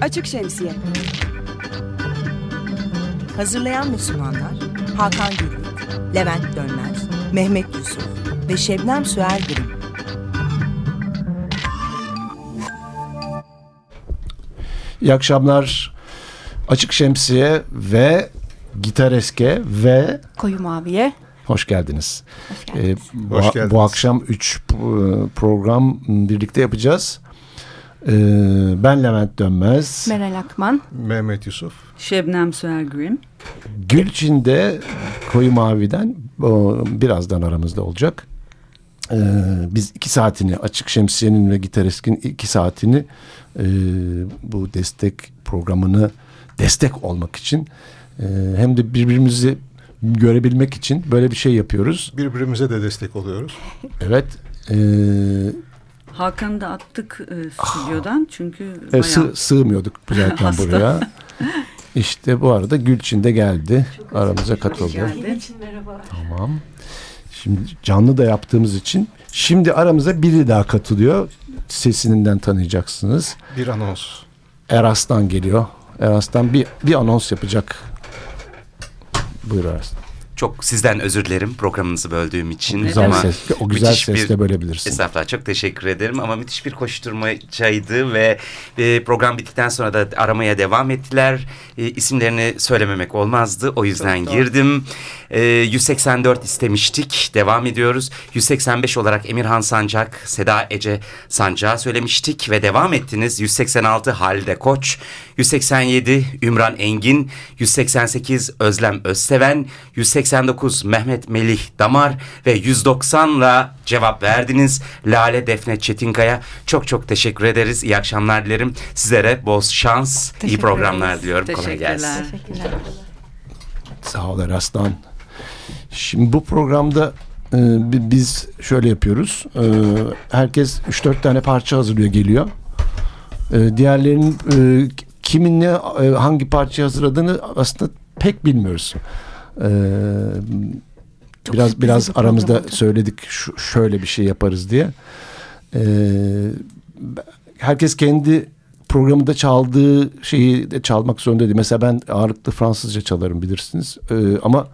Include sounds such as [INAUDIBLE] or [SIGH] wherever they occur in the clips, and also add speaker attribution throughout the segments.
Speaker 1: Açık Şemsiye.
Speaker 2: Hazırlayan ve sunanlar Hakan Gürlük, Levent Dönmez, Mehmet Yusuf ve Şebnem Süer Gürüm.
Speaker 3: İyi akşamlar. Açık Şemsiye ve Gitareske ve
Speaker 4: Koyu Mavi'ye.
Speaker 3: hoş geldiniz.
Speaker 4: Hoş geldiniz.
Speaker 3: Ee, bu,
Speaker 5: Hoş geldiniz.
Speaker 3: bu akşam 3 program birlikte yapacağız. Ee, ben Levent Dönmez.
Speaker 4: Meral Akman.
Speaker 5: Mehmet Yusuf.
Speaker 6: Şebnem Süergün.
Speaker 3: Gülçin'de Koyu Mavi'den o, birazdan aramızda olacak. Ee, biz iki saatini Açık Şemsiye'nin ve Gitaresk'in iki saatini e, bu destek programını destek olmak için e, hem de birbirimizi görebilmek için böyle bir şey yapıyoruz.
Speaker 5: Birbirimize de destek oluyoruz.
Speaker 3: Evet. E,
Speaker 6: Hakan'ı da attık e, stüdyodan çünkü
Speaker 3: e,
Speaker 6: bayağı
Speaker 3: sığ- sığmıyorduk [LAUGHS] zaten buraya. İşte bu arada Gülçin de geldi. Aramıza katıldı.
Speaker 6: geldi.
Speaker 3: Tamam. Şimdi canlı da yaptığımız için şimdi aramıza biri daha katılıyor. Sesinden tanıyacaksınız.
Speaker 5: Bir anons.
Speaker 3: Eras'tan geliyor. Eras'tan bir, bir anons yapacak. Buyur Eras.
Speaker 7: Çok sizden özür dilerim programınızı böldüğüm için.
Speaker 3: Güzel
Speaker 7: ama
Speaker 3: ses. O güzel sesle
Speaker 7: bir-
Speaker 3: bölebilirsin.
Speaker 7: Estağfurullah çok teşekkür ederim ama müthiş bir koşturmacaydı ve e, program bittikten sonra da aramaya devam ettiler. E, isimlerini söylememek olmazdı o yüzden girdim. E, 184 istemiştik devam ediyoruz. 185 olarak Emirhan Sancak, Seda Ece Sancak'a söylemiştik ve devam ettiniz. 186 Halide Koç, 187 Ümran Engin, 188 Özlem Özseven, 189 Mehmet Melih Damar ve 190 ile cevap verdiniz. Lale Defne Çetinkaya çok çok teşekkür ederiz. İyi akşamlar dilerim. Sizlere bol şans, iyi
Speaker 4: Teşekkür
Speaker 7: programlar
Speaker 4: ederiz.
Speaker 7: diliyorum. Kolay gelsin.
Speaker 4: Teşekkürler.
Speaker 3: Sağ ol Eras'tan. Şimdi bu programda e, bi- biz şöyle yapıyoruz. E, herkes 3-4 tane parça hazırlıyor geliyor. E, diğerlerinin e, kimin ne e, hangi parça hazırladığını aslında pek bilmiyoruz. E,
Speaker 4: Çok
Speaker 3: biraz biraz
Speaker 4: bir
Speaker 3: aramızda söyledik şu, şöyle bir şey yaparız diye. E, herkes kendi programında çaldığı şeyi de çalmak zorunda değil. Mesela ben ağırlıklı Fransızca çalarım bilirsiniz. E, ama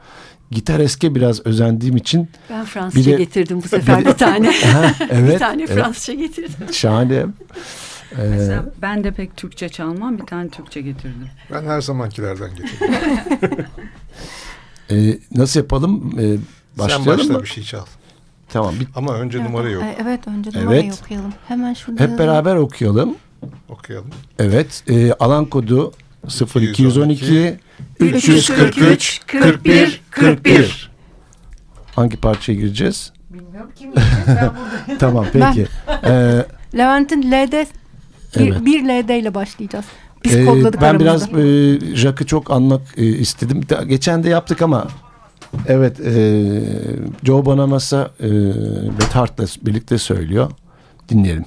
Speaker 3: gitar eske biraz özendiğim için
Speaker 4: Ben Fransızca
Speaker 3: Bir de-
Speaker 4: getirdim bu sefer bir tane. [LAUGHS]
Speaker 3: evet,
Speaker 4: bir tane
Speaker 3: evet,
Speaker 4: Fransızca getirdim.
Speaker 3: şahane. E,
Speaker 6: Mesela ben de pek Türkçe çalmam bir tane Türkçe getirdim.
Speaker 5: Ben her zamankilerden getirdim. [LAUGHS]
Speaker 3: e, nasıl yapalım? E,
Speaker 5: Sen
Speaker 3: başlayalım
Speaker 5: başla
Speaker 3: mı?
Speaker 5: bir şey çal.
Speaker 3: Tamam. Bir,
Speaker 5: Ama önce numara yok.
Speaker 4: Ay, Evet önce
Speaker 3: Evet.
Speaker 4: numarayı okuyalım. Hemen şurada
Speaker 3: hep
Speaker 4: yazalım.
Speaker 3: beraber okuyalım.
Speaker 5: Okuyalım.
Speaker 3: Evet. E, alan kodu 0212 343
Speaker 4: 343
Speaker 3: 41 41. Hangi parçaya gireceğiz? [LAUGHS] tamam peki. Ee,
Speaker 4: Levent'in L'de bir,
Speaker 3: Evet.
Speaker 4: bir LD ile başlayacağız. Biz
Speaker 3: e,
Speaker 4: kodladık
Speaker 3: ben
Speaker 4: aramızda.
Speaker 3: biraz e, Jack'ı çok anmak e, istedim. Da- geçen de yaptık ama evet e, Joe Bonamassa e, Beth Hart'la birlikte söylüyor. Dinleyelim.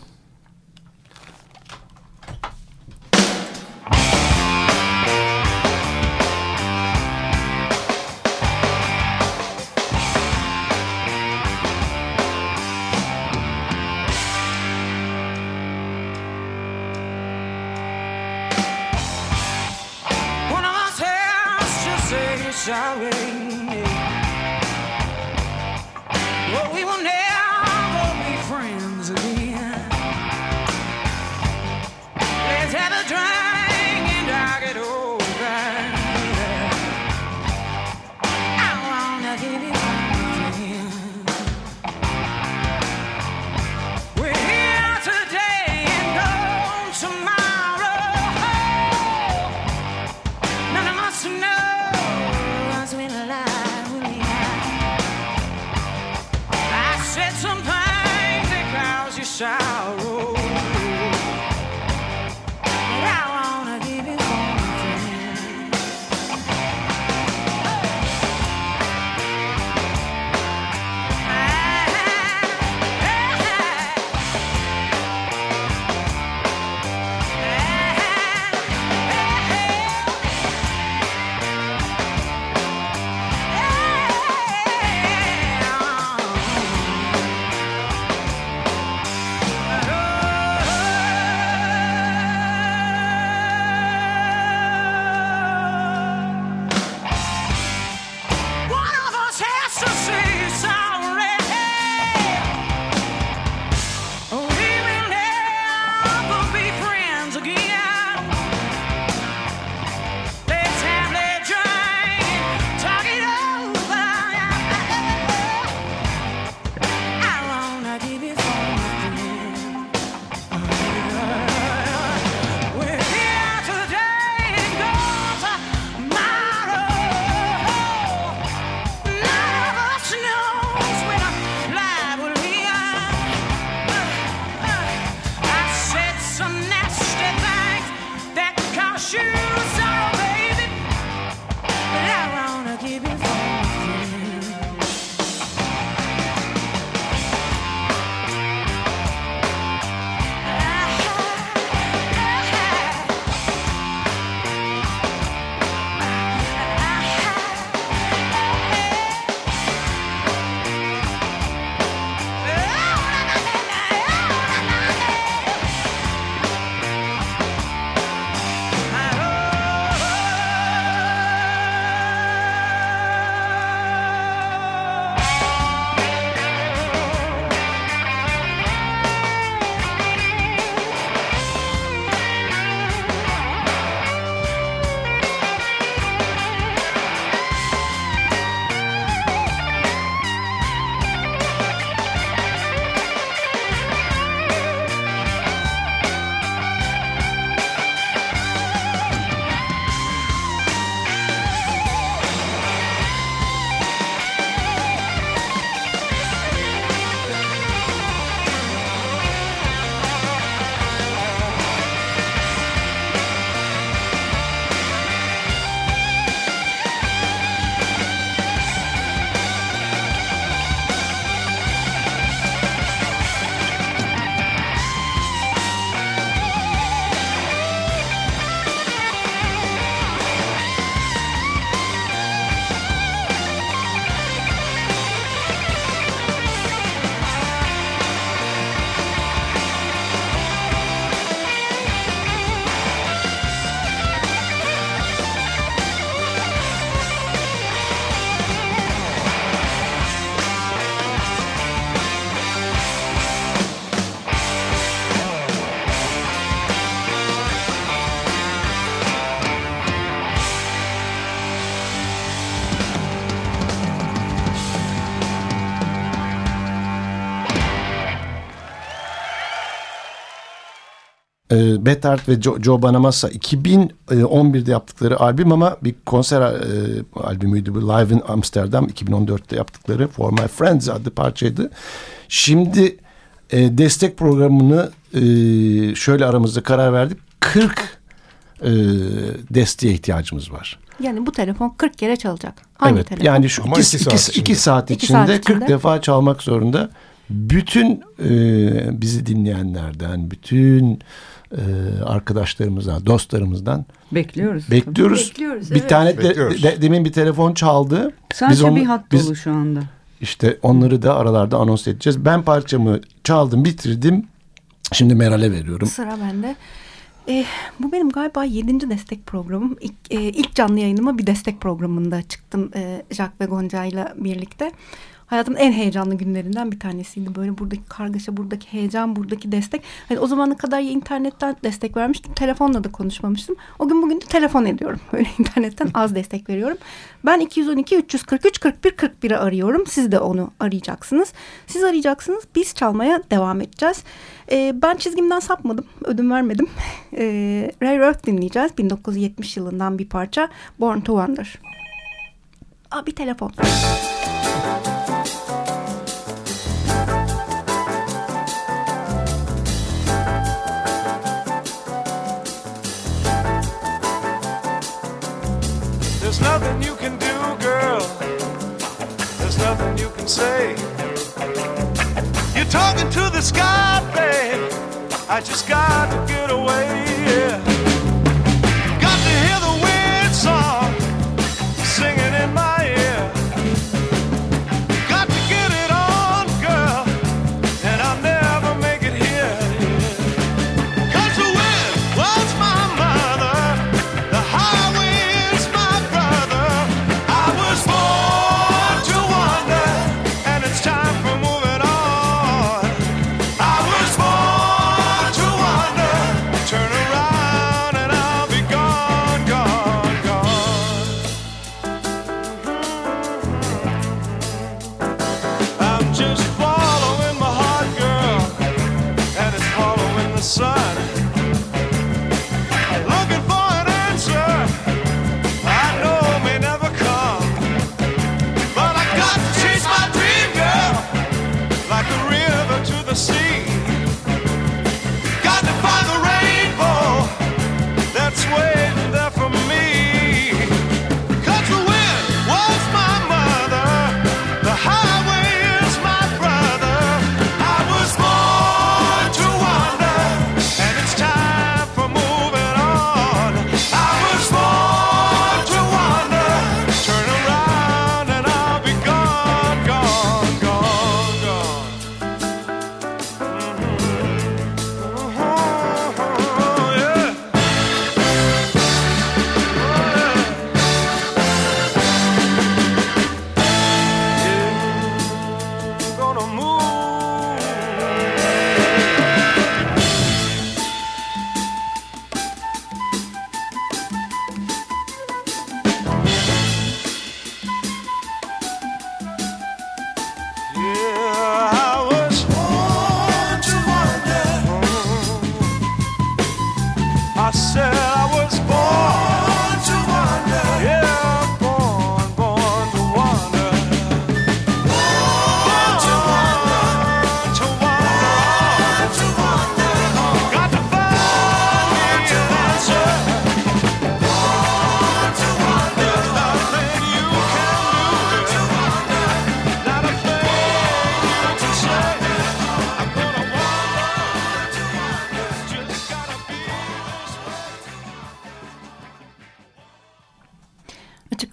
Speaker 3: E, Bethard ve Joe, Joe Bonamassa 2011'de yaptıkları albüm ama bir konser e, albümüydü bu Live in Amsterdam 2014'te yaptıkları For My Friends adlı parçaydı. Şimdi e, destek programını e, şöyle aramızda karar verdik. 40 e, desteğe ihtiyacımız var.
Speaker 4: Yani bu telefon 40 kere çalacak. Hangi
Speaker 3: evet,
Speaker 4: telefon?
Speaker 3: yani şu
Speaker 5: Ama
Speaker 3: iki,
Speaker 5: iki
Speaker 3: iki,
Speaker 5: saat
Speaker 3: iki
Speaker 5: içinde.
Speaker 3: saat
Speaker 4: İki
Speaker 3: içinde,
Speaker 4: saat
Speaker 3: 40
Speaker 4: içinde.
Speaker 3: defa çalmak zorunda. Bütün e, bizi dinleyenlerden, bütün e, arkadaşlarımızdan, dostlarımızdan
Speaker 6: Bekliyoruz.
Speaker 3: bekliyoruz.
Speaker 6: Bekliyoruz,
Speaker 3: Bir
Speaker 6: evet.
Speaker 3: tane de,
Speaker 5: Bekliyoruz.
Speaker 3: de- demin bir telefon çaldı.
Speaker 6: Sadece
Speaker 3: onu-
Speaker 6: bir hat
Speaker 3: biz-
Speaker 6: dolu şu anda.
Speaker 3: İşte onları da aralarda anons edeceğiz. Ben parçamı çaldım, bitirdim. Şimdi Meral'e veriyorum.
Speaker 4: Sıra bende. Eh, bu benim galiba yedinci destek programım. İlk, eh, ilk canlı yayınıma bir destek programında çıktım eh, Jack ve Gonca ile birlikte. Hayatımın en heyecanlı günlerinden bir tanesiydi. Böyle buradaki kargaşa, buradaki heyecan, buradaki destek. Hani o zamana kadar ya internetten destek vermiştim. Telefonla da konuşmamıştım. O gün bugün de telefon ediyorum. [LAUGHS] Böyle internetten az destek veriyorum. Ben 212 343 41 41'i arıyorum. Siz de onu arayacaksınız. Siz arayacaksınız. Biz çalmaya devam edeceğiz. Ee, ben çizgimden sapmadım. Ödün vermedim. [LAUGHS] Ee, Ray Earth dinleyeceğiz. 1970 yılından bir parça. Born to Wonder. Aa, bir telefon.
Speaker 1: There's can say. You're talking to the sky, babe. I just got to get away.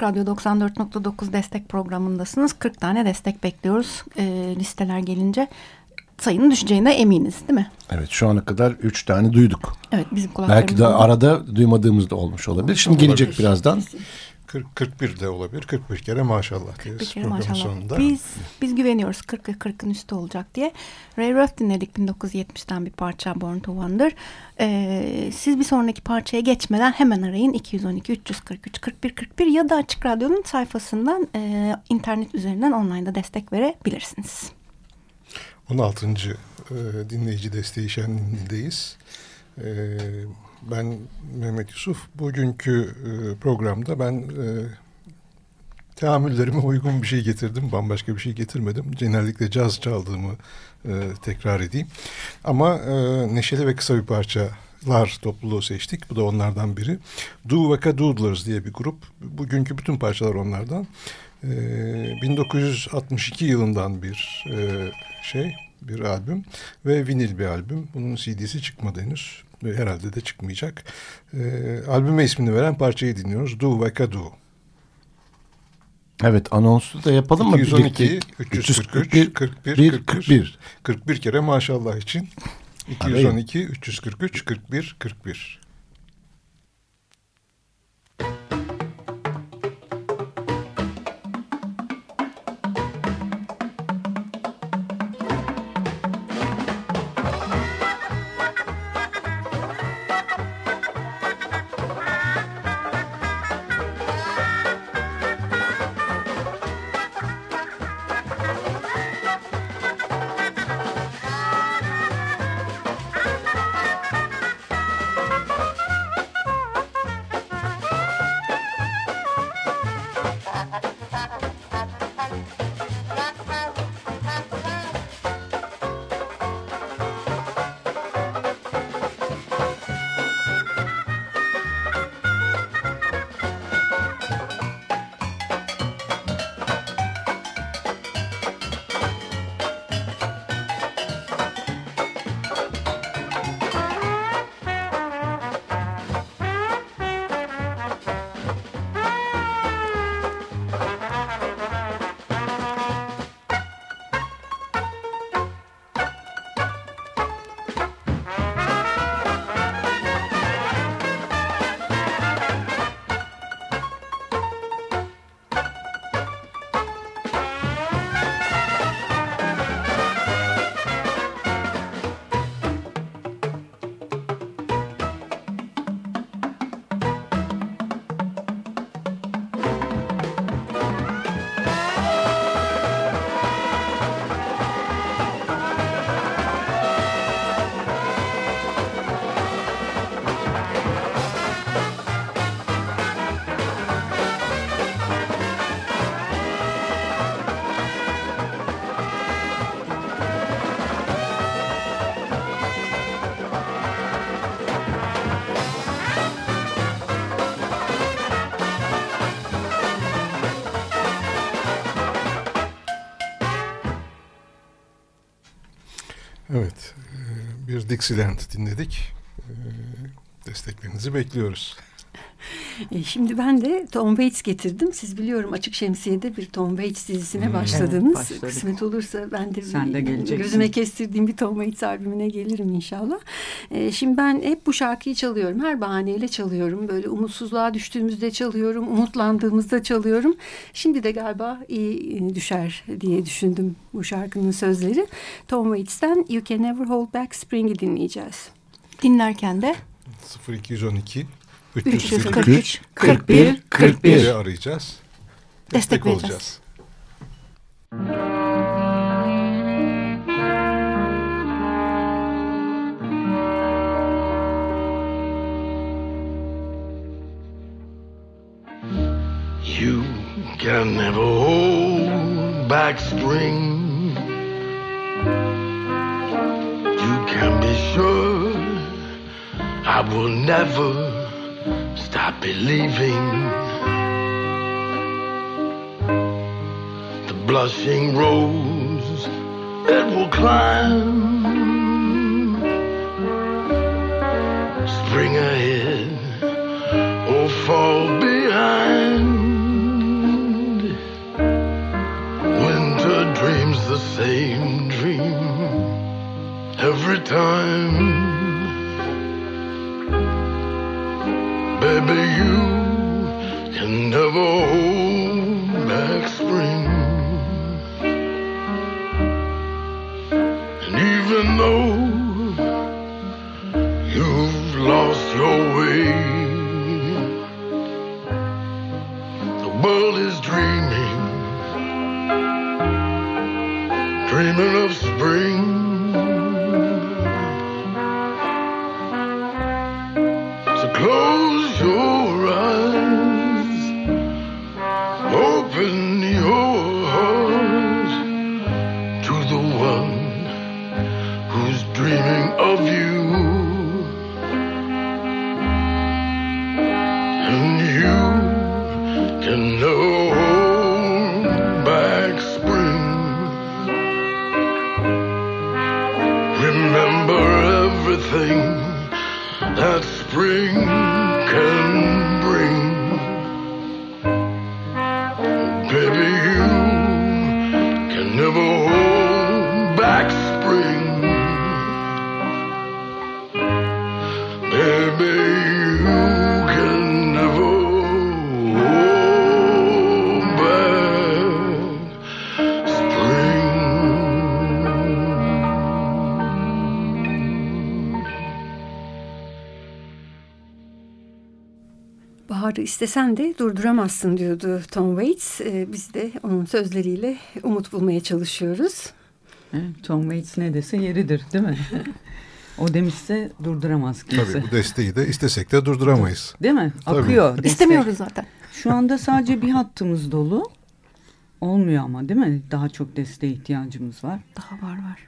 Speaker 4: Radyo 94.9 destek programındasınız. 40 tane destek bekliyoruz. Ee, listeler gelince sayının düşeceğine eminiz değil mi?
Speaker 3: Evet şu ana kadar üç tane duyduk.
Speaker 4: Evet bizim kulaklarımız.
Speaker 3: Belki de arada duymadığımız da olmuş olabilir. Şimdi gelecek birazdan.
Speaker 5: 40, 41 de olabilir. 41 kere maşallah deriz
Speaker 4: Bir kere
Speaker 5: programın
Speaker 4: maşallah.
Speaker 5: sonunda.
Speaker 4: Biz biz güveniyoruz 40 ve 40'ın üstü olacak diye. Ray Roth dinledik 1970'ten bir parça Born to Wonder. Ee, siz bir sonraki parçaya geçmeden hemen arayın 212 343 41 41 ya da Açık Radyo'nun sayfasından e, internet üzerinden online'da destek verebilirsiniz.
Speaker 5: 16. e, dinleyici desteği şenliğindeyiz. Ee, ben Mehmet Yusuf. Bugünkü e, programda ben e, teamüllerime uygun bir şey getirdim. Bambaşka bir şey getirmedim. Genellikle caz çaldığımı e, tekrar edeyim. Ama e, neşeli ve kısa bir parçalar topluluğu seçtik. Bu da onlardan biri. Do Waka Doodlers diye bir grup. Bugünkü bütün parçalar onlardan. E, 1962 yılından bir e, şey, bir albüm ve vinil bir albüm. Bunun CD'si çıkmadı henüz. Herhalde de çıkmayacak. E, albüme ismini veren parçayı dinliyoruz. Do Waka Do.
Speaker 3: Evet anonsu da yapalım mı?
Speaker 5: 212,
Speaker 3: Birlikte?
Speaker 5: 343, 41, 41, 41. 41 kere maşallah için. 212, 343, 41, 41. bir Dixieland dinledik. E, Desteklerinizi bekliyoruz.
Speaker 8: E, Şimdi ben de Tom Waits getirdim. Siz biliyorum Açık Şemsiye'de bir Tom Waits dizisine
Speaker 5: Hmm.
Speaker 8: başladınız.
Speaker 6: Evet, başladık.
Speaker 8: Kısmet olursa ben de,
Speaker 6: Sen
Speaker 8: bir-
Speaker 6: de geleceksin.
Speaker 8: gözüme kestirdiğim bir Tom Waits albümüne gelirim inşallah. E, Şimdi ben hep bu şarkıyı çalıyorum. Her bahaneyle çalıyorum. Böyle umutsuzluğa düştüğümüzde çalıyorum. Umutlandığımızda çalıyorum. Şimdi de galiba iyi e, düşer diye düşündüm bu şarkının sözleri. Tom Waits'ten You Can Never Hold Back Spring'i dinleyeceğiz.
Speaker 4: Dinlerken de
Speaker 5: 0212
Speaker 4: 343,
Speaker 3: 41, 41.
Speaker 5: Bizi arayacağız.
Speaker 4: Destek vereceğiz.
Speaker 5: olacağız.
Speaker 9: You can never hold back spring. You can be sure I will never stop believing. The blushing rose it will climb. Spring ahead or fall the same dream every time. Baby, you can never hold dreaming of spring. So close your eyes, open your heart to the one who's dreaming of you.
Speaker 8: İstesen de durduramazsın diyordu Tom Waits. Ee, biz de onun sözleriyle umut bulmaya çalışıyoruz.
Speaker 6: Evet, Tom Waits ne dese yeridir değil mi? [LAUGHS] o demişse durduramaz kimse.
Speaker 5: Tabii bu desteği de istesek de durduramayız.
Speaker 6: Değil mi?
Speaker 5: Tabii.
Speaker 6: Akıyor. destek.
Speaker 4: İstemiyoruz zaten.
Speaker 6: Şu anda sadece bir hattımız dolu. Olmuyor ama değil mi? Daha çok desteğe ihtiyacımız var.
Speaker 4: Daha var var.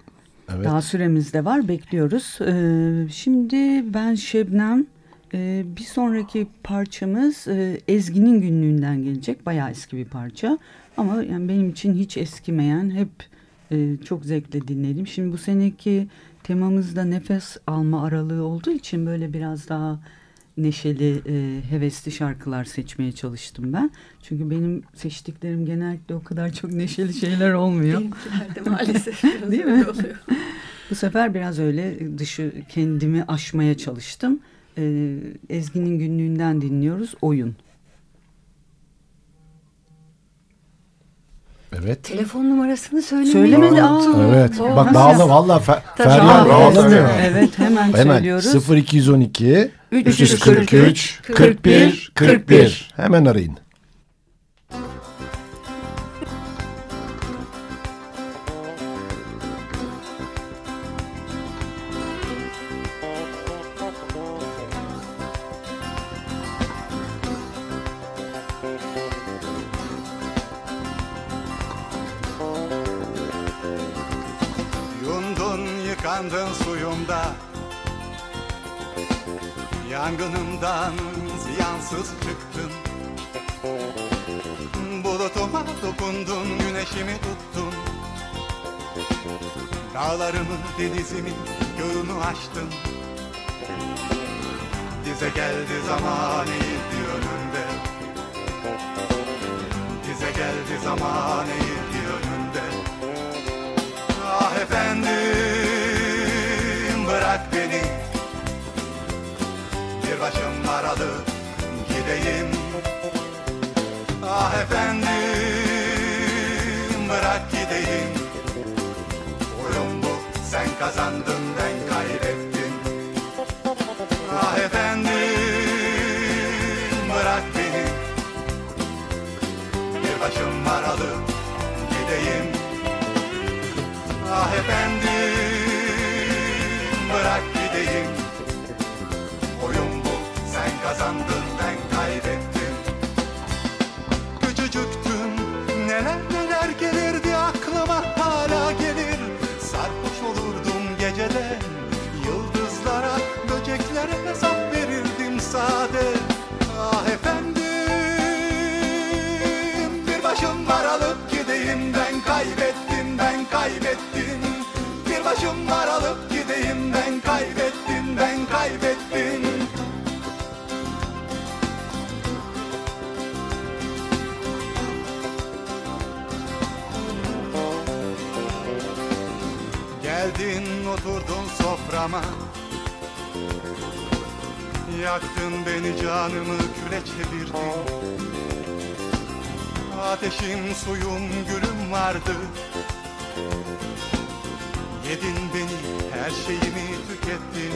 Speaker 10: Evet.
Speaker 6: Daha süremiz de var. Bekliyoruz. Ee, şimdi ben Şebnem. Ee, bir sonraki parçamız e, Ezgi'nin günlüğünden gelecek. Bayağı eski bir parça. Ama yani benim için hiç eskimeyen, hep e, çok zevkle dinledim. Şimdi bu seneki temamızda nefes alma aralığı olduğu için böyle biraz daha neşeli, e, hevesli şarkılar seçmeye çalıştım ben. Çünkü benim seçtiklerim genellikle o kadar çok neşeli şeyler olmuyor.
Speaker 8: Benimkiler de maalesef [LAUGHS] biraz
Speaker 6: Değil
Speaker 8: öyle
Speaker 6: mi?
Speaker 8: oluyor.
Speaker 6: Bu sefer biraz öyle dışı kendimi aşmaya çalıştım. Ee, Ezgi'nin günlüğünden dinliyoruz oyun.
Speaker 10: Evet.
Speaker 8: Telefon numarasını söylemeyi
Speaker 6: Söylemedi, aa.
Speaker 10: Evet.
Speaker 8: Oh,
Speaker 10: Bak bağla valla Fer. Feryal bağlanıyor.
Speaker 6: Evet hemen,
Speaker 10: Hemen
Speaker 6: söylüyoruz.
Speaker 10: 0212
Speaker 6: 343
Speaker 10: 343 41 41 hemen arayın.
Speaker 11: Başım alıp gideyim ben kaybettim ben kaybettim. Geldin oturdun soframa. Yaktın beni canımı küle çevirdin. Ateşim suyum gülüm vardı Yedin beni her şeyimi tükettin.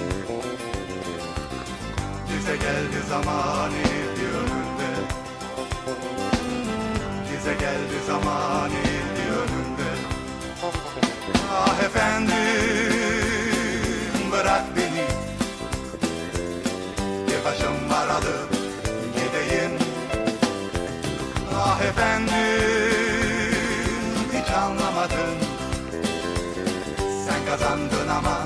Speaker 11: Bize geldi zamanı bir önünde Bize geldi zamanı bir önünde Ah efendim bırak beni. Bir başım var alıp gideyim. Ah efendim kazandın ama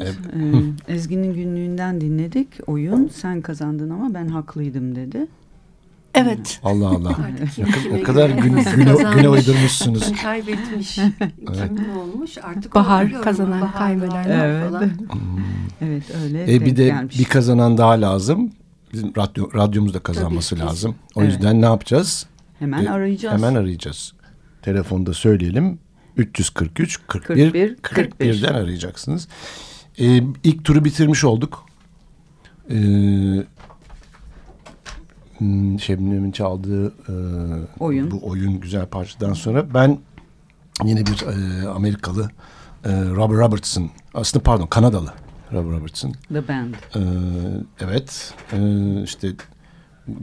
Speaker 6: Evet.
Speaker 3: E, [LAUGHS]
Speaker 6: Ezgi'nin günlüğünden dinledik. Oyun sen kazandın ama ben haklıydım dedi.
Speaker 4: Evet.
Speaker 3: Allah Allah. [LAUGHS] Ne, kadar- ne gün, güne, güne uydurmuşsunuz.
Speaker 8: kaybetmiş, [LAUGHS] kim olmuş artık
Speaker 4: Bahar kazanan,
Speaker 8: Bahar,
Speaker 4: kaybeden.
Speaker 6: Evet.
Speaker 8: falan.
Speaker 6: Evet öyle
Speaker 3: E bir de
Speaker 6: gelmiş.
Speaker 3: bir kazanan daha lazım. Bizim radyo, radyomuz da kazanması
Speaker 8: Tabii,
Speaker 3: lazım. O
Speaker 6: Evet.
Speaker 3: yüzden ne yapacağız?
Speaker 6: Hemen
Speaker 3: E,
Speaker 6: arayacağız.
Speaker 3: Hemen arayacağız. Telefonda söyleyelim. 343 41
Speaker 6: 41, 41.
Speaker 3: 41'den arayacaksınız. E, ilk turu bitirmiş olduk. E, hmm, Şebnem'in çaldığı e,
Speaker 6: Oyun.
Speaker 3: bu oyun güzel parçadan sonra ben yine bir e, Amerikalı e, Robert Robertson aslında pardon Kanadalı Robert Robertson
Speaker 6: The Band.
Speaker 3: ee, evet. Ee, işte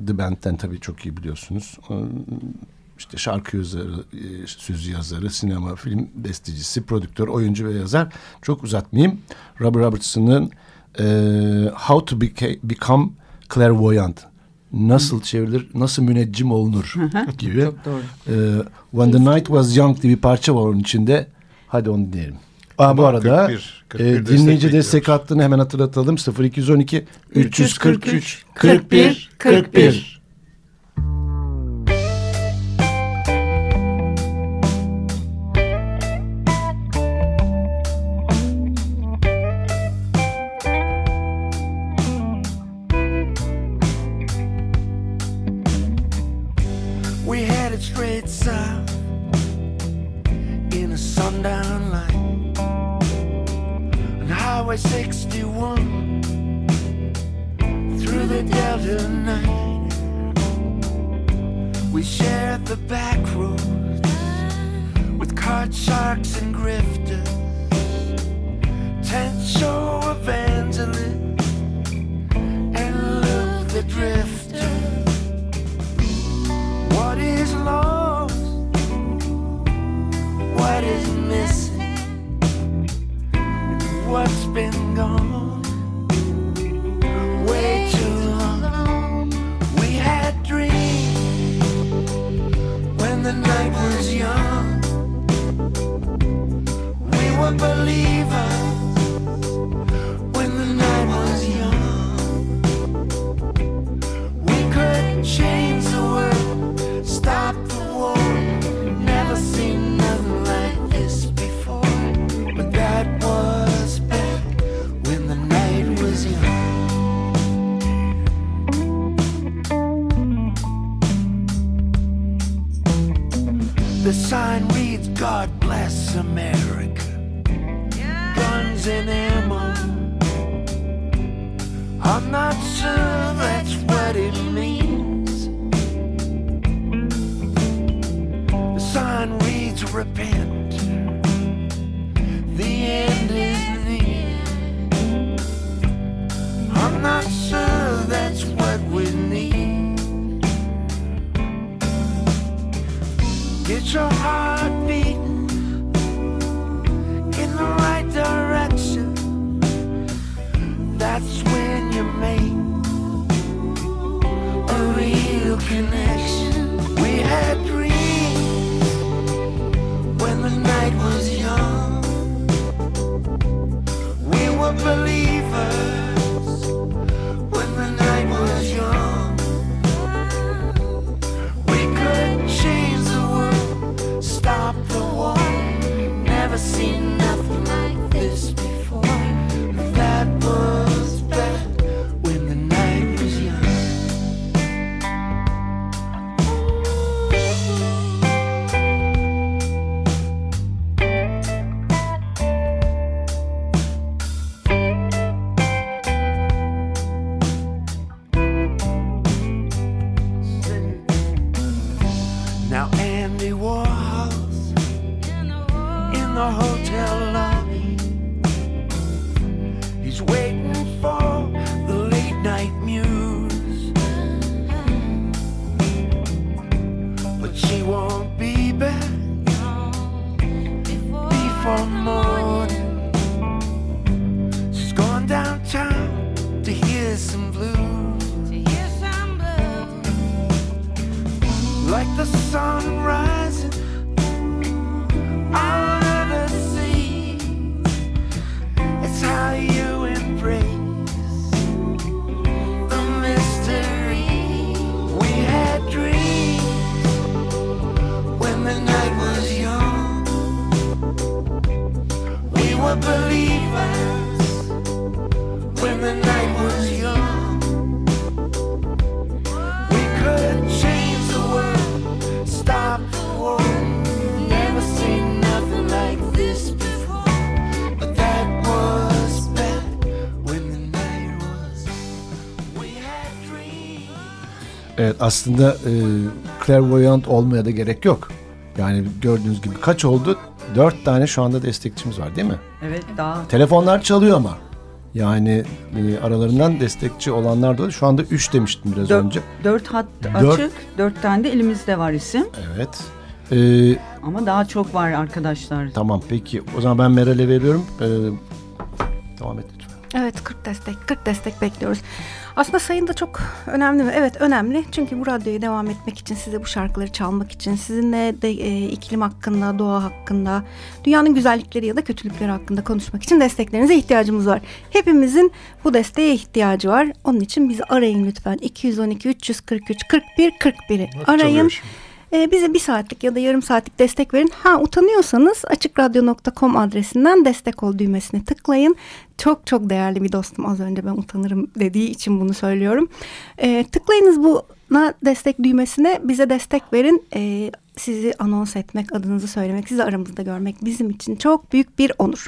Speaker 3: The Band'den tabii çok iyi biliyorsunuz. Ee, işte şarkı yazarı, e, söz yazarı, sinema, film bestecisi, prodüktör, oyuncu ve yazar. Çok uzatmayayım. Robert Robertson'ın e, How to Beca- Become Clairvoyant. Nasıl çevrilir, nasıl müneccim olunur gibi.
Speaker 6: Çok doğru.
Speaker 3: Ee, When the Night Was Young diye bir parça var onun içinde. Hadi onu dinleyelim. Aa, bu arada
Speaker 5: 41, 41
Speaker 3: e, dinleyici destek hattını hemen hatırlatalım. 0212 343
Speaker 4: 41
Speaker 3: 41 41.
Speaker 12: In a sundown light on Highway 61 through the Delta night. We shared the back roads with card sharks and grifters, tent show evangelists, and Luke the drifter. What is lost? What's been gone? Sign reads, God bless America. Guns and ammo. I'm not sure that's what it means. The sign reads, repent. 着爱
Speaker 3: Evet aslında e, clairvoyant olmaya da gerek yok. Yani gördüğünüz gibi kaç oldu? Dört tane şu anda destekçimiz var değil mi?
Speaker 6: Evet daha
Speaker 3: Telefonlar çalıyor ama. Yani e, aralarından destekçi olanlar da şu anda üç demiştim biraz
Speaker 6: Dört-
Speaker 3: önce.
Speaker 6: dört hat
Speaker 3: Dört-
Speaker 6: açık, dört tane de elimizde var isim.
Speaker 3: Evet. E,
Speaker 6: Ama daha çok var arkadaşlar.
Speaker 3: tamam peki o zaman ben Meral'e veriyorum. E, devam et lütfen.
Speaker 4: Evet 40 destek 40 destek bekliyoruz. Aslında sayın da çok önemli mi? Evet önemli. Çünkü bu radyoya devam etmek için size bu şarkıları çalmak için sizinle de e, iklim hakkında, doğa hakkında, dünyanın güzellikleri ya da kötülükleri hakkında konuşmak için desteklerinize ihtiyacımız var. Hepimizin bu desteğe ihtiyacı var. Onun için bizi arayın lütfen. 212 343 41 41'i
Speaker 5: Bak,
Speaker 4: arayın. Ee, bize bir saatlik ya da yarım saatlik destek verin. Ha utanıyorsanız açıkradyo.com adresinden destek ol düğmesine tıklayın. Çok çok değerli bir dostum az önce ben utanırım dediği için bunu söylüyorum. Ee, tıklayınız buna destek düğmesine bize destek verin. Ee, sizi anons etmek, adınızı söylemek, sizi aramızda görmek bizim için çok büyük bir onur.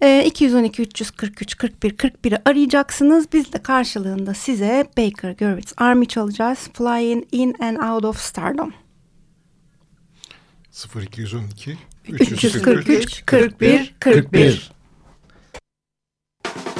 Speaker 4: Ee, 212 343 41 41'i arayacaksınız. Biz de karşılığında size Baker Gurwitz Army çalacağız. Flying in and out of stardom.
Speaker 5: 0212
Speaker 4: 343 41 41.
Speaker 1: Thank you.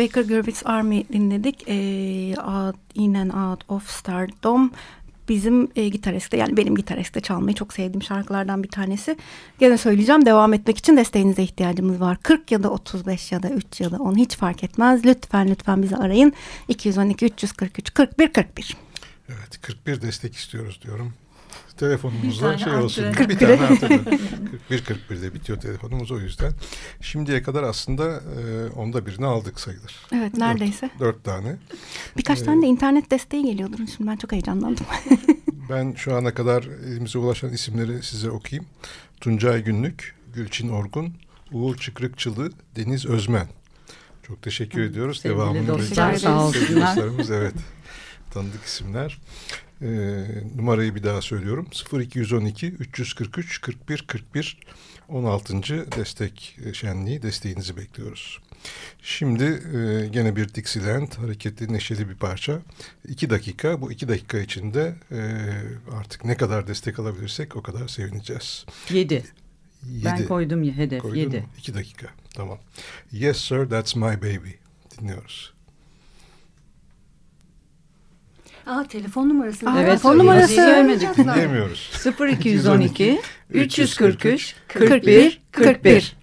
Speaker 4: Baker Gurwitz Army dinledik. Ee, out, In and Out of Stardom. Bizim e, gitariste yani benim gitariste çalmayı çok sevdiğim şarkılardan bir tanesi. Gene söyleyeceğim devam etmek için desteğinize ihtiyacımız var. 40 ya da 35 ya da 3 ya da 10 hiç fark etmez. Lütfen lütfen bizi arayın. 212 343 41 41.
Speaker 5: Evet 41 destek istiyoruz diyorum. Telefonumuzda şey olsun.
Speaker 6: arttırın.
Speaker 5: Bir tane arttırın. 41 41'de bitiyor telefonumuz o yüzden. Şimdiye kadar aslında e, onda birini aldık sayılır.
Speaker 4: Evet neredeyse.
Speaker 5: Dört, dört tane.
Speaker 4: Birkaç
Speaker 5: Ee,
Speaker 4: tane de internet desteği geliyordur. Şimdi ben çok heyecanlandım. [LAUGHS]
Speaker 5: Ben şu ana kadar elimize ulaşan isimleri size okuyayım. Tuncay Günlük, Gülçin Orgun, Uğur Çıkrıkçılı, Deniz Özmen. Çok teşekkür ediyoruz.
Speaker 6: sevgili
Speaker 5: Devamını
Speaker 6: dostlar,
Speaker 5: bekleriz.
Speaker 6: sağ
Speaker 5: Sevgili
Speaker 6: olsunlar.
Speaker 5: dostlarımız evet. Tanıdık isimler. Ee, numarayı bir daha söylüyorum. 0212 343 41 41 16. destek şenliği desteğinizi bekliyoruz. Şimdi e, gene bir Dixieland hareketli neşeli bir parça. İki dakika bu iki dakika içinde e, artık ne kadar destek alabilirsek o kadar sevineceğiz.
Speaker 6: Yedi. Ben koydum ya hedef
Speaker 5: Koydun
Speaker 6: yedi.
Speaker 5: mu? İki dakika tamam. Yes sir that's my baby dinliyoruz.
Speaker 8: Aa, telefon numarası.
Speaker 4: Aa,
Speaker 13: Evet,
Speaker 8: Telefon
Speaker 13: numarası.
Speaker 5: Dinleyemiyoruz.
Speaker 13: 0212 343
Speaker 8: 41
Speaker 13: 41 41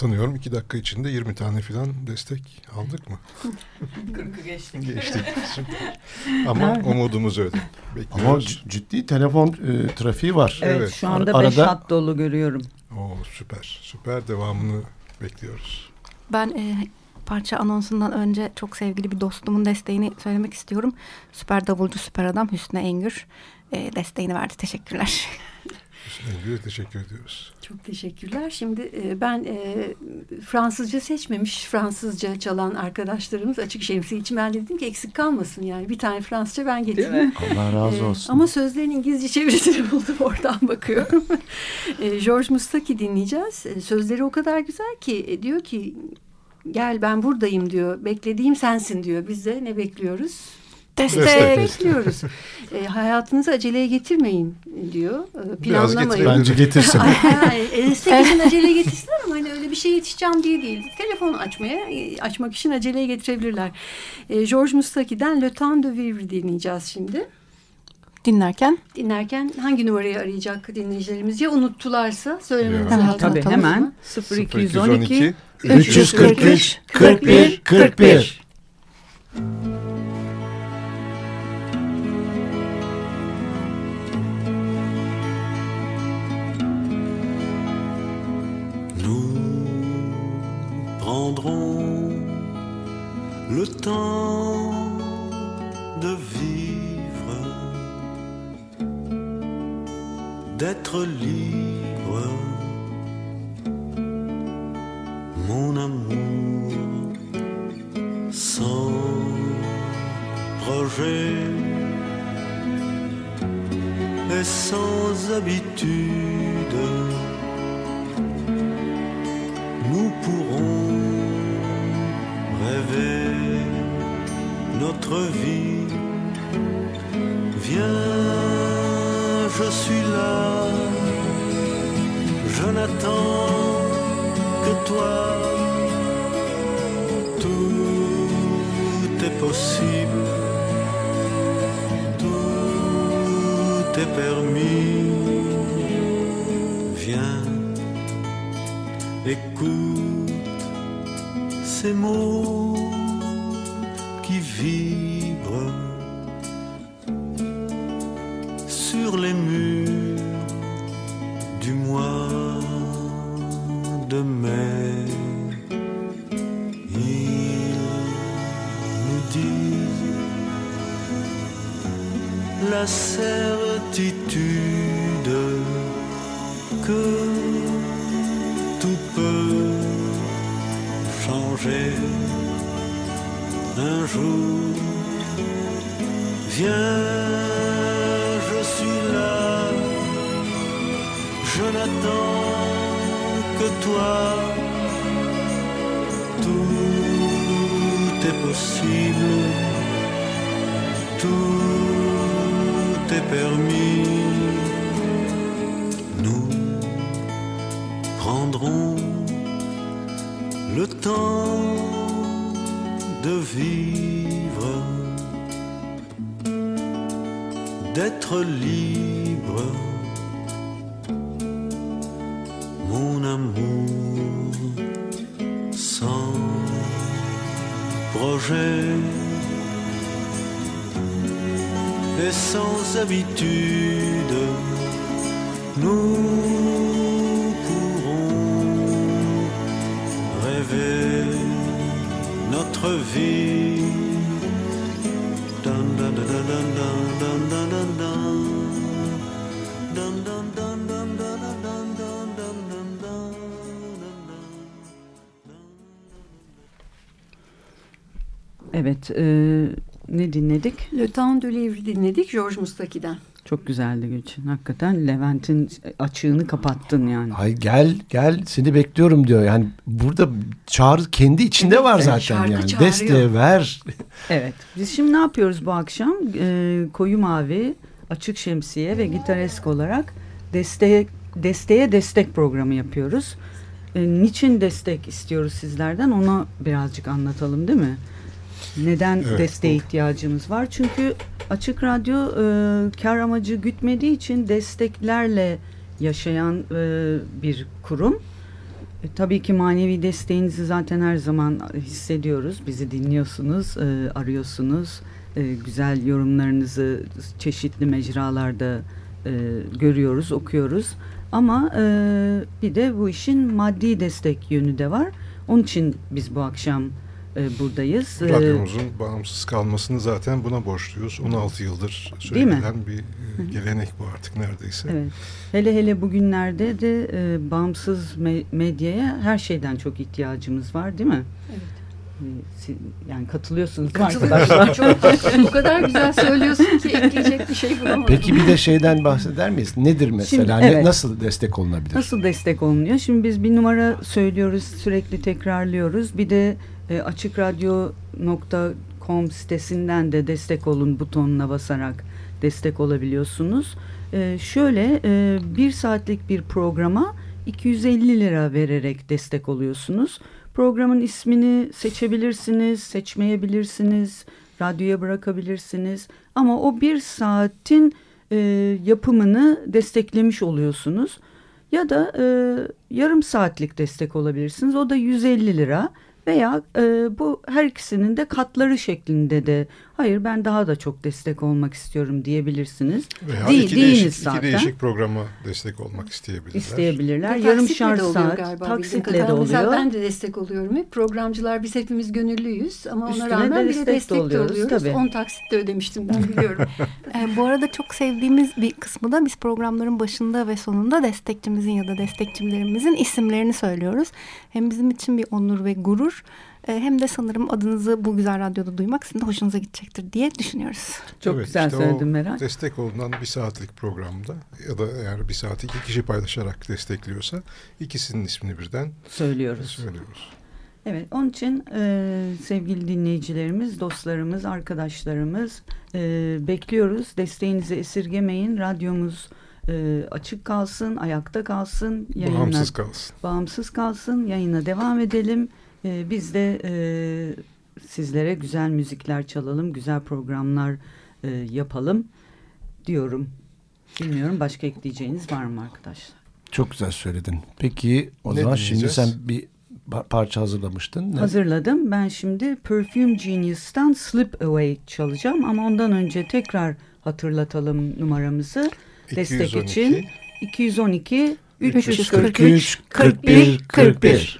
Speaker 5: Sanıyorum iki dakika içinde 20 tane falan destek aldık mı? [LAUGHS]
Speaker 13: 40'ı geçtik.
Speaker 5: Geçtik. [LAUGHS] Ama umudumuz öyle.
Speaker 3: Ama
Speaker 5: Bekliyoruz.
Speaker 3: ciddi telefon e, trafiği var.
Speaker 13: Evet,
Speaker 5: Evet,
Speaker 13: şu anda
Speaker 3: ar-
Speaker 13: 5
Speaker 3: arada-
Speaker 13: hat dolu görüyorum.
Speaker 5: Oo, süper. Süper devamını bekliyoruz.
Speaker 4: Ben e, parça anonsundan önce çok sevgili bir dostumun desteğini söylemek istiyorum. Süper davulcu, süper adam Hüsnü Engür e, desteğini verdi. Teşekkürler. [LAUGHS]
Speaker 5: Hüsnü teşekkür ediyoruz.
Speaker 8: Çok teşekkürler. Şimdi e, ben e, Fransızca seçmemiş Fransızca çalan arkadaşlarımız açık şemsiye için ben dedim ki eksik kalmasın yani. Bir tane Fransızca ben getireyim.
Speaker 3: Allah razı
Speaker 8: Ee,
Speaker 3: olsun.
Speaker 8: ama sözlerin İngilizce çevirisini [LAUGHS] buldum oradan bakıyorum. e, George Mustaki dinleyeceğiz. E, sözleri o kadar güzel ki e, diyor ki gel ben buradayım diyor. Beklediğim sensin diyor. Biz de ne bekliyoruz?
Speaker 4: destek.
Speaker 5: destek.
Speaker 8: E, hayatınızı aceleye getirmeyin diyor. E, planlamayın.
Speaker 3: Bence getirsin. [LAUGHS]
Speaker 8: destek için aceleye getirsinler ama hani öyle bir şey yetişeceğim diye değil. Telefon açmaya, e, açmak için aceleye getirebilirler. E, George Mustaki'den Le Temps de Vivre dinleyeceğiz şimdi.
Speaker 4: Dinlerken?
Speaker 8: Dinlerken hangi numarayı arayacak dinleyicilerimiz? Ya unuttularsa söylememiz lazım.
Speaker 13: Tabii hemen 0212
Speaker 3: 343 41 41.
Speaker 14: 41. prendront le temps de vivre, d'être libre, mon amour, sans projet et sans habitude. Viens, je suis là, je n'attends que toi. Tout est possible, tout est permis. Viens Écoute ces mots prendrons le temps de vivre, d'être libre, mon amour, sans projet et sans habitude. Nous dun, dun.
Speaker 6: Evet, e, ne dinledik?
Speaker 8: Le Temps de Livre dinledik George Mustaki'den.
Speaker 6: Çok güzeldi Gülçin. Hakikaten Levent'in açığını kapattın yani.
Speaker 3: Ay gel gel seni bekliyorum diyor. Yani burada çağrı kendi içinde
Speaker 8: Evet,
Speaker 3: var zaten
Speaker 8: şarkı
Speaker 3: yani.
Speaker 8: çağırıyor.
Speaker 3: Desteğe ver.
Speaker 6: Evet. Biz şimdi ne yapıyoruz bu akşam? Ee, koyu mavi, açık şemsiye ve gitaresk olarak desteğe desteğe destek programı yapıyoruz. Ee, niçin destek istiyoruz sizlerden? Ona birazcık anlatalım değil mi? Neden
Speaker 5: Evet,
Speaker 6: desteğe
Speaker 5: bu-
Speaker 6: ihtiyacımız var? Çünkü Açık Radyo e, kar amacı gütmediği için desteklerle yaşayan e, bir kurum. E, tabii ki manevi desteğinizi zaten her zaman hissediyoruz. Bizi dinliyorsunuz, e, arıyorsunuz. E, güzel yorumlarınızı çeşitli mecralarda e, görüyoruz, okuyoruz. Ama e, bir de bu işin maddi destek yönü de var. Onun için biz bu akşam buradayız. E,
Speaker 5: Radyomuzun bağımsız kalmasını zaten buna borçluyuz. 16 yıldır söylenen bir e, gelenek bu artık neredeyse.
Speaker 6: Evet. Hele hele bugünlerde de e, bağımsız me- medyaya her şeyden çok ihtiyacımız var değil mi?
Speaker 8: Evet.
Speaker 6: E, yani katılıyorsunuz arkadaşlar? [LAUGHS]
Speaker 8: Çok, o kadar güzel söylüyorsun ki ekleyecek bir şey bulamadım.
Speaker 3: Peki bir de şeyden bahseder miyiz? Nedir mesela?
Speaker 6: Şimdi, evet.
Speaker 3: nasıl destek olunabilir?
Speaker 6: Nasıl destek olunuyor? Şimdi biz bir numara söylüyoruz, sürekli tekrarlıyoruz. Bir de e, açıkradyo.com sitesinden de destek olun butonuna basarak destek olabiliyorsunuz. E, şöyle e, bir saatlik bir programa 250 lira vererek destek oluyorsunuz. Programın ismini seçebilirsiniz, seçmeyebilirsiniz, radyoya bırakabilirsiniz. Ama o bir saatin e, yapımını desteklemiş oluyorsunuz. Ya da e, yarım saatlik destek olabilirsiniz. O da 150 lira. Veya e, bu her ikisinin de katları şeklinde de hayır ben daha da çok destek olmak istiyorum diyebilirsiniz.
Speaker 5: Veya
Speaker 6: Değil-
Speaker 5: iki, değişik, iki
Speaker 6: zaten.
Speaker 5: değişik programa destek olmak isteyebilirler.
Speaker 6: İsteyebilirler.
Speaker 8: Ve
Speaker 6: Yarım
Speaker 8: taksitle
Speaker 6: şar
Speaker 8: de oluyor
Speaker 6: saat
Speaker 8: galiba
Speaker 6: taksitle de
Speaker 8: Mesela
Speaker 6: oluyor.
Speaker 8: ben de destek oluyorum hep. Programcılar biz hepimiz gönüllüyüz ama ona
Speaker 6: Üstüne
Speaker 8: rağmen
Speaker 6: de
Speaker 8: de
Speaker 6: destek de
Speaker 8: destek de
Speaker 6: oluyoruz,
Speaker 8: oluyoruz.
Speaker 6: tabii.
Speaker 8: 10 taksitle ödemiştim ben biliyorum. [LAUGHS]
Speaker 4: E, bu arada çok sevdiğimiz bir kısmı da biz programların başında ve sonunda destekçimizin ya da destekçilerimizin isimlerini söylüyoruz. Hem bizim için bir onur ve gurur hem de sanırım adınızı bu güzel radyoda duymak sizin de hoşunuza gidecektir diye düşünüyoruz.
Speaker 6: Çok
Speaker 5: Evet,
Speaker 6: güzel
Speaker 5: işte
Speaker 6: söyledin Meral.
Speaker 5: Destek olunan bir saatlik programda ya da eğer bir saati iki kişi paylaşarak destekliyorsa ikisinin ismini birden
Speaker 6: Söylüyoruz.
Speaker 5: söylüyoruz.
Speaker 6: Evet, onun için e, sevgili dinleyicilerimiz, dostlarımız, arkadaşlarımız e, bekliyoruz. Desteğinizi esirgemeyin. Radyomuz e, açık kalsın, ayakta kalsın, yayına
Speaker 5: Bağımsız kalsın.
Speaker 6: bağımsız kalsın, yayına devam edelim. E, biz de e, sizlere güzel müzikler çalalım, güzel programlar e, yapalım diyorum. Bilmiyorum başka ekleyeceğiniz var mı arkadaşlar?
Speaker 3: Çok güzel söyledin. Peki o
Speaker 5: Ne
Speaker 3: zaman şimdi sen bir pa- parça hazırlamıştın. Ne?
Speaker 6: Hazırladım. Ben şimdi Perfume Genius'tan Slip Away çalacağım ama ondan önce tekrar hatırlatalım numaramızı. Destek
Speaker 5: 212,
Speaker 6: için 212 343
Speaker 3: 43 41 41.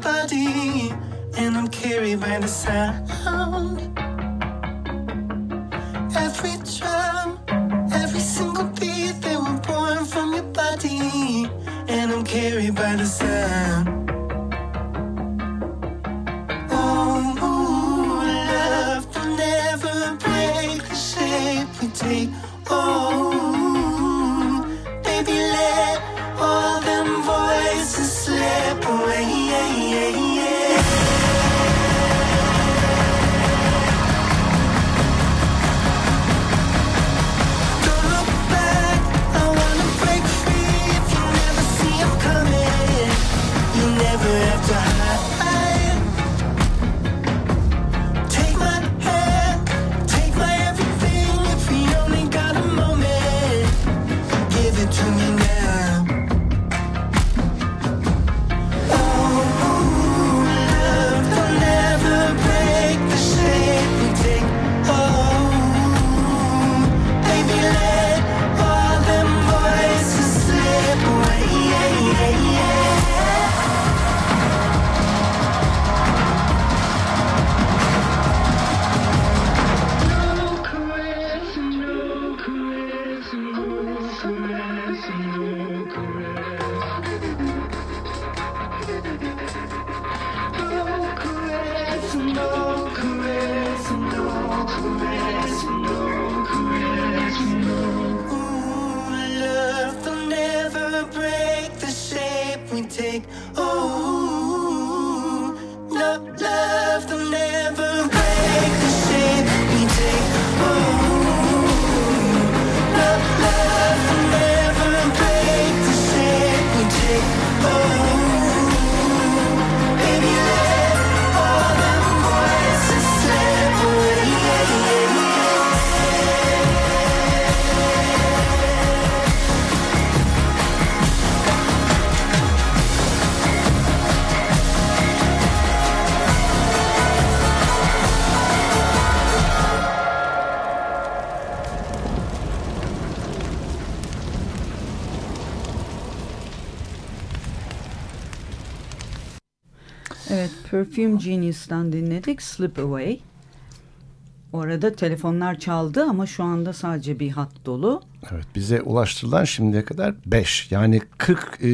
Speaker 15: Body, and I'm carried by the sound. Every drum, every single beat, they were born from your body, and I'm carried by the sound.
Speaker 6: Evet, Perfume Genius'tan dinledik Slip Away. Orada telefonlar çaldı ama şu anda sadece bir hat dolu.
Speaker 3: Evet bize ulaştırılan şimdiye kadar 5. Yani 40 e,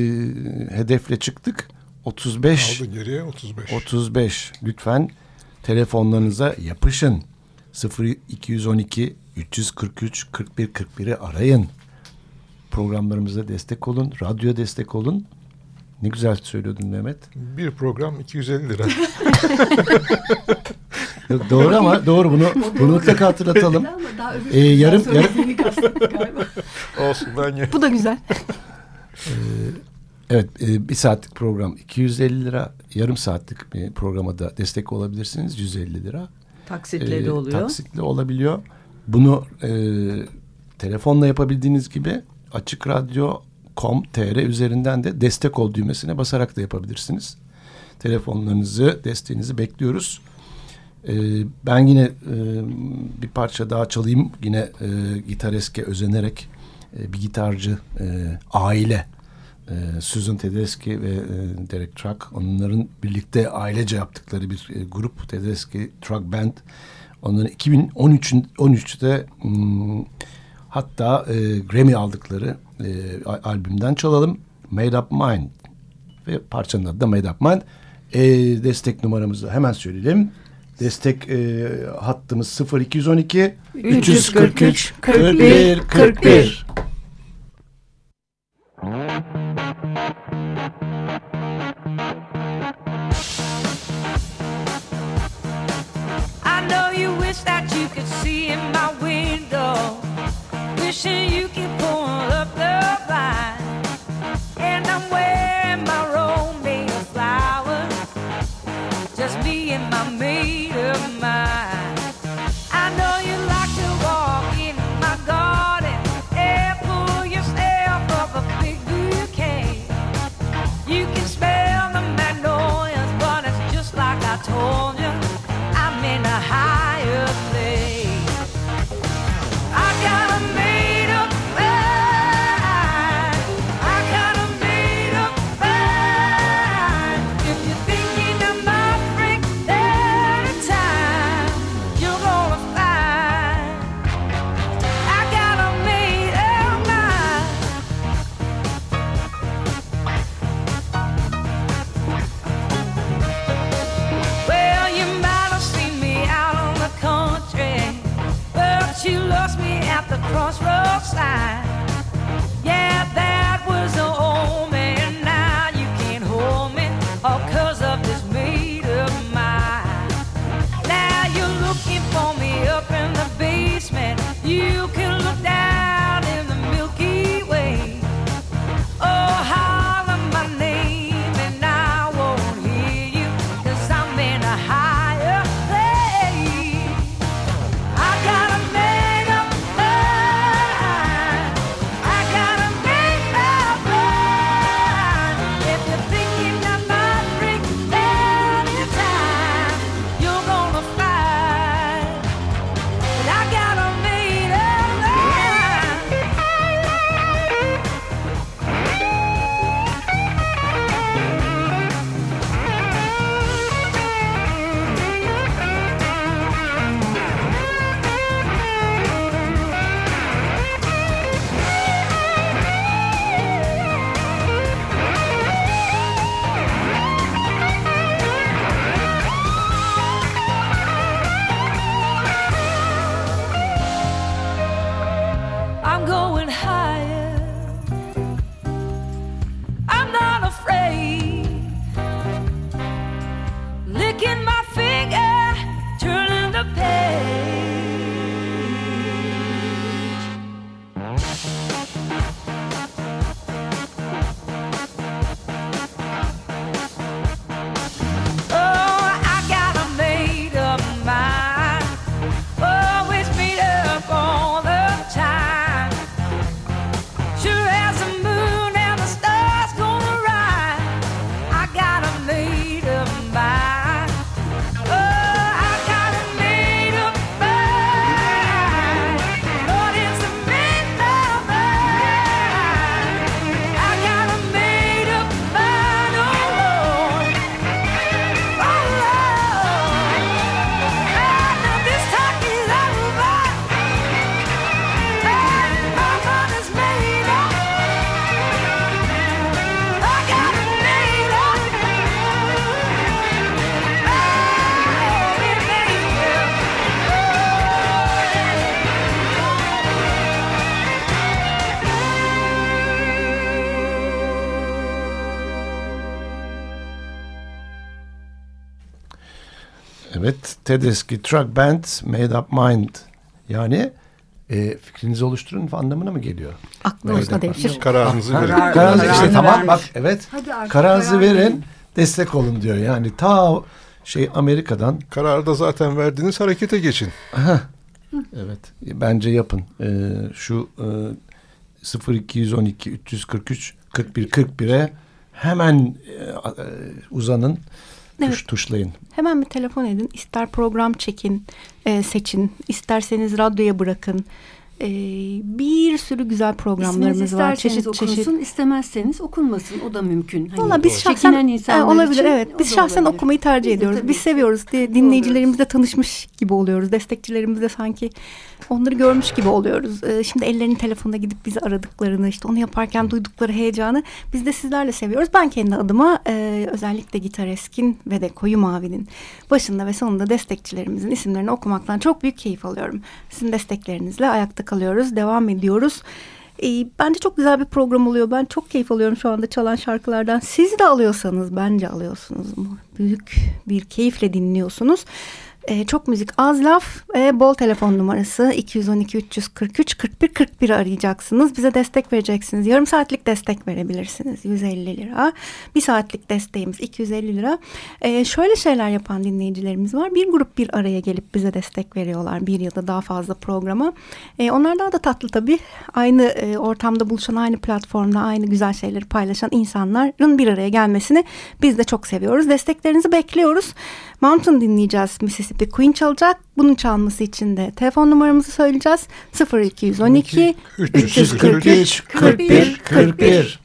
Speaker 3: hedefle çıktık. 35
Speaker 5: Aldı geriye 35.
Speaker 3: 35. Lütfen telefonlarınıza yapışın. 0212 343 41 41'i arayın. Programlarımıza destek olun. Radyoya destek olun. Ne güzel söylüyordun Mehmet.
Speaker 5: Bir program 250 lira.
Speaker 3: Yok, doğru ama doğru bunu bunu mutlaka hatırlatalım. Ee, yarım yarım.
Speaker 5: Olsun ben.
Speaker 4: Bu da güzel.
Speaker 3: Evet e, bir saatlik program 250 lira yarım saatlik bir programa da destek olabilirsiniz 150 lira.
Speaker 6: Taksitle
Speaker 3: E,
Speaker 6: de oluyor.
Speaker 3: Taksitle olabiliyor. Bunu e, telefonla yapabildiğiniz gibi açık radyo.com.tr üzerinden de destek ol düğmesine basarak da yapabilirsiniz. Telefonlarınızı, desteğinizi bekliyoruz. E, ben yine e, bir parça daha çalayım. Yine e, gitareske özenerek e, bir gitarcı e, aile e, Susan Tedeschi ve e, Derek Truck onların birlikte ailece yaptıkları bir e, grup Tedeschi Truck Band onların 2013'ün 13'te hmm, hatta e, Grammy aldıkları e, albümden çalalım. Made Up Mind ve parçanın adı da Made Up Mind. E, destek numaramızı hemen söyleyelim. Destek e, hattımız 0212 343 41 41
Speaker 16: I know you wish that you could see in my window. Wishing you could
Speaker 3: Evet, Tedeschi Truck Band Made Up Mind. Yani e, fikrinizi oluşturun anlamına mı geliyor?
Speaker 4: Aklı
Speaker 3: Made
Speaker 4: olsa
Speaker 3: up
Speaker 4: değişir.
Speaker 3: mind.
Speaker 5: Kararınızı verin.
Speaker 3: Kararınızı işte tamam bak evet.
Speaker 8: Hadi artık
Speaker 3: Kararınızı
Speaker 8: karar
Speaker 3: verin.
Speaker 8: verin.
Speaker 3: Destek olun diyor. Yani ta şey Amerika'dan
Speaker 5: Kararı da zaten verdiniz harekete geçin.
Speaker 3: Evet. Bence yapın. Ee, şu e, 0212 343 41 41'e hemen e, e, uzanın. Tuş,
Speaker 4: Evet.
Speaker 3: tuşlayın.
Speaker 4: Hemen bir telefon edin. İster program çekin, e, seçin. İsterseniz radyoya bırakın. E, bir sürü güzel
Speaker 8: İsminiz
Speaker 4: programlarımız var.
Speaker 8: isterseniz
Speaker 4: Çeşit
Speaker 8: okunsun,
Speaker 4: çeşit.
Speaker 8: istemezsenen okunmasın. O da mümkün. Hani
Speaker 4: Valla biz şahsen e, olabilir
Speaker 8: için
Speaker 4: evet. Biz şahsen
Speaker 8: olabilir.
Speaker 4: okumayı tercih
Speaker 8: Biz
Speaker 4: ediyoruz. Biz seviyoruz. Di-
Speaker 8: mutlu
Speaker 4: Dinleyicilerimizle tanışmış gibi oluyoruz. Destekçilerimizle sanki onları görmüş gibi oluyoruz. Ee, şimdi ellerinin telefonuna gidip bizi aradıklarını, işte onu yaparken duydukları heyecanı biz de sizlerle seviyoruz. Ben kendi adıma e, özellikle Gitar Eskin ve de Koyu Mavi'nin başında ve sonunda destekçilerimizin isimlerini okumaktan çok büyük keyif alıyorum. Sizin desteklerinizle ayakta kalıyoruz, devam ediyoruz. Ee, bence çok güzel bir program oluyor. Ben çok keyif alıyorum şu anda çalan şarkılardan. Siz de alıyorsanız bence alıyorsunuz. Büyük bir keyifle dinliyorsunuz. Ee, çok müzik az laf e, bol telefon numarası 212 343 41 41 arayacaksınız. Bize destek vereceksiniz. Yarım saatlik destek verebilirsiniz 150 lira. Bir saatlik desteğimiz 250 lira. Ee, şöyle şeyler yapan dinleyicilerimiz var. Bir grup bir araya gelip bize destek veriyorlar. Bir ya da daha fazla programa. Ee, onlar daha da tatlı tabii. Aynı e, ortamda buluşan, aynı platformda aynı güzel şeyleri paylaşan insanların bir araya gelmesini biz de çok seviyoruz. Desteklerinizi bekliyoruz. Mountain dinleyeceğiz. Mississippi Queen çalacak. Bunun çalması için de telefon numaramızı söyleyeceğiz. 0212 343 41 41.
Speaker 1: 41.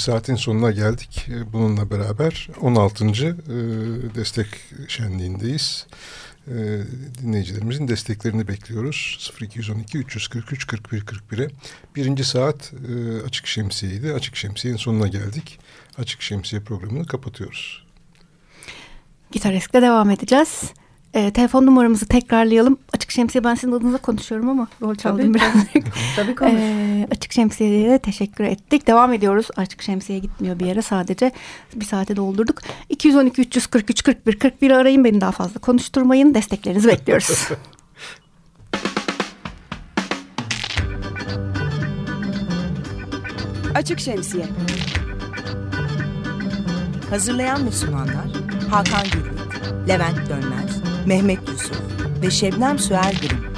Speaker 5: saatin sonuna geldik. E, Bununla beraber 16. e, destek şenliğindeyiz. E, dinleyicilerimizin desteklerini bekliyoruz. 0212 343 41 41'e. Birinci saat e, Açık Şemsiye'ydi. Açık Şemsiye'nin sonuna geldik. Açık Şemsiye programını kapatıyoruz.
Speaker 4: Gitaresk'te devam edeceğiz. Ee, telefon numaramızı tekrarlayalım. Açık Şemsiye ben sizin adınıza konuşuyorum ama rol çaldım biraz. [LAUGHS]
Speaker 6: Tabii konuş.
Speaker 4: Ee, Açık Şemsiye'ye de teşekkür ettik. Devam ediyoruz. Açık Şemsiye gitmiyor bir yere. Sadece bir saate doldurduk. 212 343 41 41 arayın. Beni daha fazla konuşturmayın. Desteklerinizi bekliyoruz. [LAUGHS]
Speaker 2: Açık Şemsiye Hazırlayan ve sunanlar Hakan Gürvit, Levent Dönmez, Mehmet Yusuf ve Şebnem Süer Gürüm